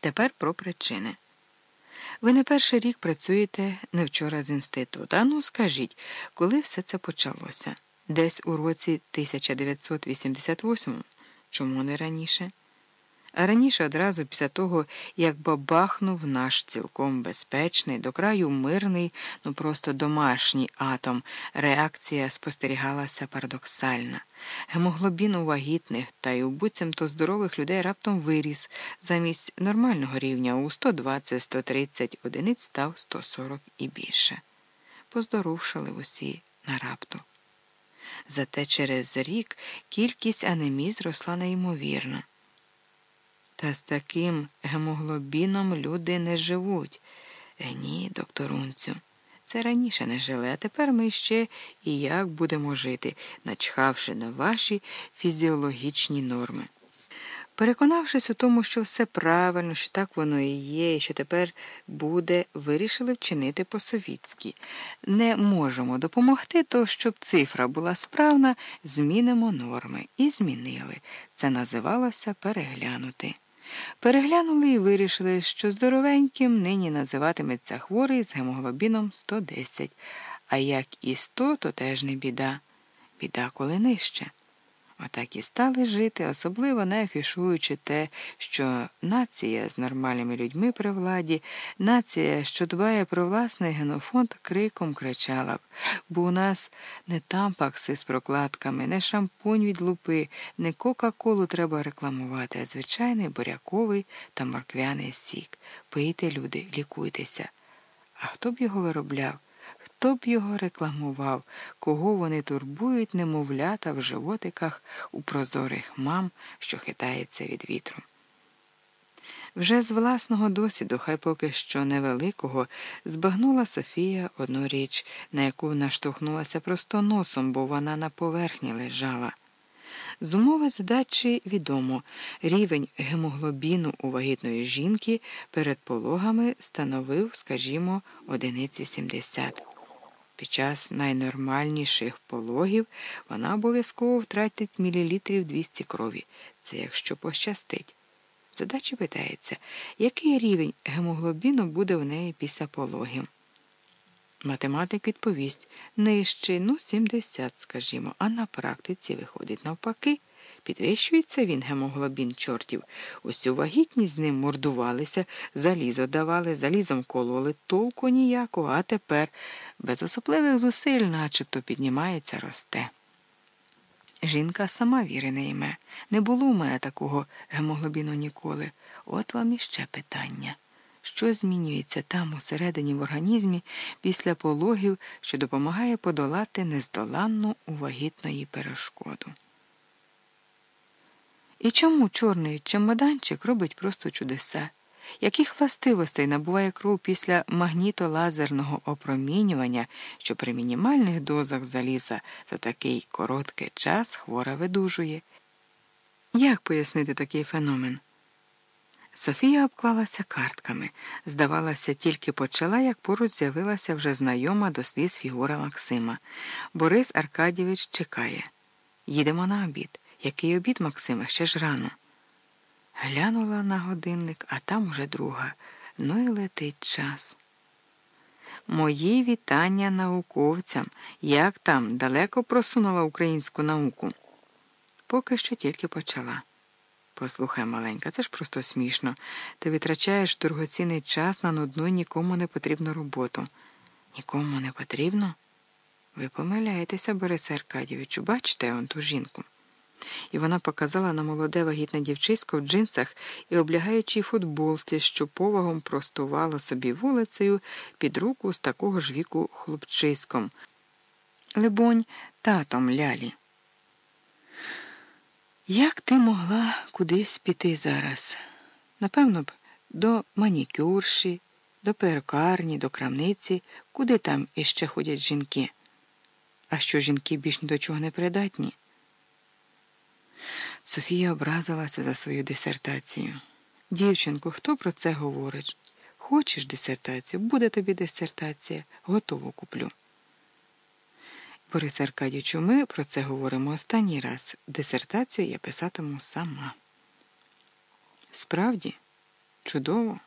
Тепер про причини. Ви не перший рік працюєте не вчора з інституту. А ну скажіть, коли все це почалося? Десь у році 1988 Чому не раніше? А раніше одразу після того, як бабахнув наш цілком безпечний, до краю мирний, ну просто домашній атом, реакція спостерігалася парадоксальна. Гемоглобін у вагітних та й у буцімто здорових людей раптом виріс, замість нормального рівня у 120-130 одиниць став 140 і більше. Поздоровшали усі на рапту. Зате через рік кількість анемії зросла неймовірно. Та з таким гемоглобіном люди не живуть. Е, ні, докторунцю, це раніше не жили, а тепер ми ще і як будемо жити, начхавши на ваші фізіологічні норми. Переконавшись у тому, що все правильно, що так воно і є, і що тепер буде, вирішили вчинити по-совітськи. Не можемо допомогти, то щоб цифра була справна, змінимо норми. І змінили. Це називалося переглянути. Переглянули і вирішили, що здоровеньким нині називатиметься хворий з гемоглобіном 110, а як і 100, то теж не біда. Біда коли нижче. Отак і стали жити, особливо не афішуючи те, що нація з нормальними людьми при владі, нація, що дбає про власний генофонд, криком кричала б, бо у нас не тампакси з прокладками, не шампунь від лупи, не Кока-Колу треба рекламувати, а звичайний буряковий та морквяний сік. Пийте, люди, лікуйтеся. А хто б його виробляв? Хто б його рекламував, кого вони турбують, немовлята в животиках у прозорих мам, що хитається від вітру. Вже з власного досвіду, хай поки що невеликого, збагнула Софія одну річ, на яку наштовхнулася просто носом, бо вона на поверхні лежала. З умови задачі відомо, рівень гемоглобіну у вагітної жінки перед пологами становив, скажімо, одиниць 80. Під час найнормальніших пологів вона обов'язково втратить мілілітрів 200 крові. Це якщо пощастить. Задачі питається, який рівень гемоглобіну буде в неї після пологів. Математик відповість нижче, ну 70, скажімо, а на практиці виходить навпаки. Підвищується він гемоглобін чортів. Усю вагітність з ним мордувалися, залізо давали, залізом кололи, толку ніякого, а тепер без особливих зусиль начебто піднімається, росте. Жінка сама віри не йме. Не було у мене такого гемоглобіну ніколи. От вам іще питання. Що змінюється там усередині в організмі після пологів, що допомагає подолати нездоланну у вагітної перешкоду? І чому чорний чемоданчик робить просто чудеса? Яких властивостей набуває кров після магнітолазерного опромінювання, що при мінімальних дозах заліза за такий короткий час хвора видужує? Як пояснити такий феномен? Софія обклалася картками. Здавалося, тільки почала, як поруч з'явилася вже знайома до сліз фігура Максима. Борис Аркадійович чекає. Їдемо на обід. Який обід, Максима, ще ж рано. Глянула на годинник, а там уже друга. Ну і летить час. Мої вітання науковцям. Як там далеко просунула українську науку? Поки що тільки почала. Послухай, маленька, це ж просто смішно. Ти витрачаєш дорогоцінний час на нудну нікому не потрібну роботу. Нікому не потрібно? Ви помиляєтеся, Борисе Аркадійовичу, бачите он ту жінку. І вона показала на молоде вагітне дівчисько в джинсах і облягаючій футболці, що повагом простувала собі вулицею під руку з такого ж віку хлопчиськом. Либонь, татом лялі. Як ти могла кудись піти зараз? Напевно б, до манікюрші, до перукарні, до крамниці, куди там іще ходять жінки. А що жінки більш ні до чого не придатні? Софія образилася за свою дисертацію. Дівчинку, хто про це говорить? Хочеш дисертацію? Буде тобі дисертація, готово куплю. Борис Аркадійовичу, ми про це говоримо останній раз. Дисертацію я писатиму сама. Справді, Чудово.